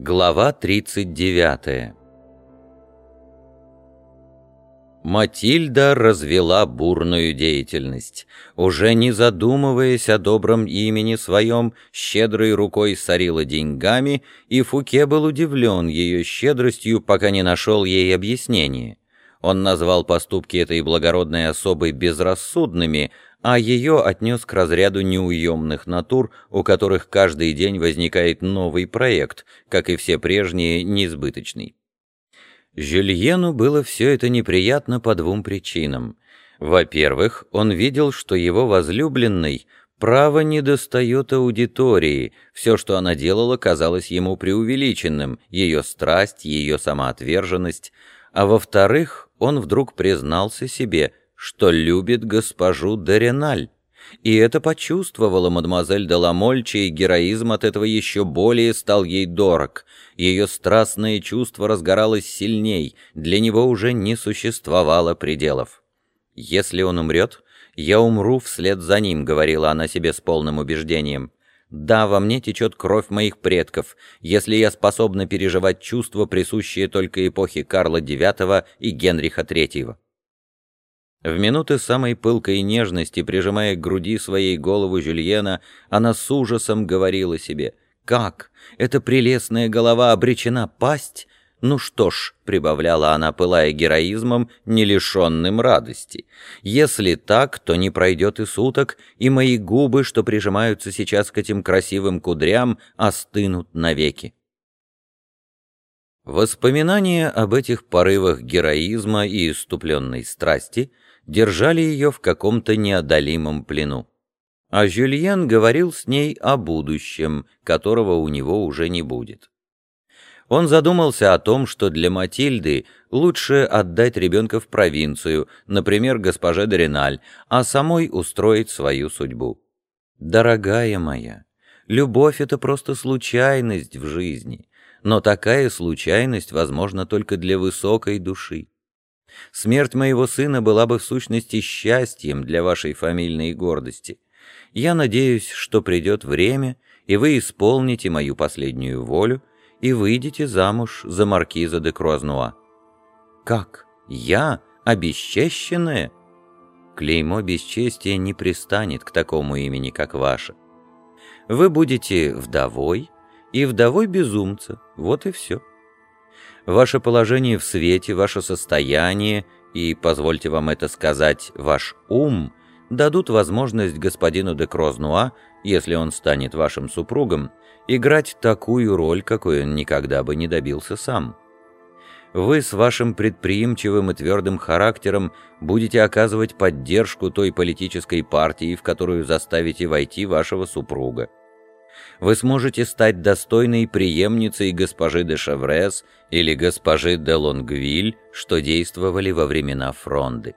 Глава 39 Матильда развела бурную деятельность. Уже не задумываясь о добром имени своем, щедрой рукой сорила деньгами, и Фуке был удивлен ее щедростью, пока не нашел ей объяснение. Он назвал поступки этой благородной особы безрассудными, а ее отнес к разряду неуемных натур, у которых каждый день возникает новый проект, как и все прежние, неизбыточный. Жюльену было все это неприятно по двум причинам. Во-первых, он видел, что его возлюбленной право не достает аудитории, все, что она делала, казалось ему преувеличенным, ее страсть, ее самоотверженность, а во-вторых, он вдруг признался себе – что любит госпожу Дереналь. И это почувствовала мадемуазель де Ламоль, чей героизм от этого еще более стал ей дорог. Ее страстное чувство разгоралось сильней, для него уже не существовало пределов. «Если он умрет, я умру вслед за ним», — говорила она себе с полным убеждением. «Да, во мне течет кровь моих предков, если я способна переживать чувства, присущие только эпохе Карла IX и Генриха III». В минуты самой пылкой нежности, прижимая к груди своей голову Жюльена, она с ужасом говорила себе, «Как? Эта прелестная голова обречена пасть?» «Ну что ж», — прибавляла она, пылая героизмом, не лишенным радости, «если так, то не пройдет и суток, и мои губы, что прижимаются сейчас к этим красивым кудрям, остынут навеки». Воспоминания об этих порывах героизма и иступленной страсти — держали ее в каком-то неодолимом плену. А Жюльен говорил с ней о будущем, которого у него уже не будет. Он задумался о том, что для Матильды лучше отдать ребенка в провинцию, например, госпоже Дориналь, а самой устроить свою судьбу. «Дорогая моя, любовь — это просто случайность в жизни, но такая случайность возможна только для высокой души. Смерть моего сына была бы в сущности счастьем для вашей фамильной гордости. Я надеюсь, что придет время, и вы исполните мою последнюю волю и выйдете замуж за маркиза де Круазнуа. Как? Я? Обесчещенная? Клеймо бесчестия не пристанет к такому имени, как ваше. Вы будете вдовой и вдовой безумца, вот и все. Ваше положение в свете, ваше состояние и, позвольте вам это сказать, ваш ум дадут возможность господину де Крознуа, если он станет вашим супругом, играть такую роль, какой он никогда бы не добился сам. Вы с вашим предприимчивым и твердым характером будете оказывать поддержку той политической партии, в которую заставите войти вашего супруга вы сможете стать достойной преемницей госпожи де Шеврес или госпожи де Лонгвиль, что действовали во времена фронды.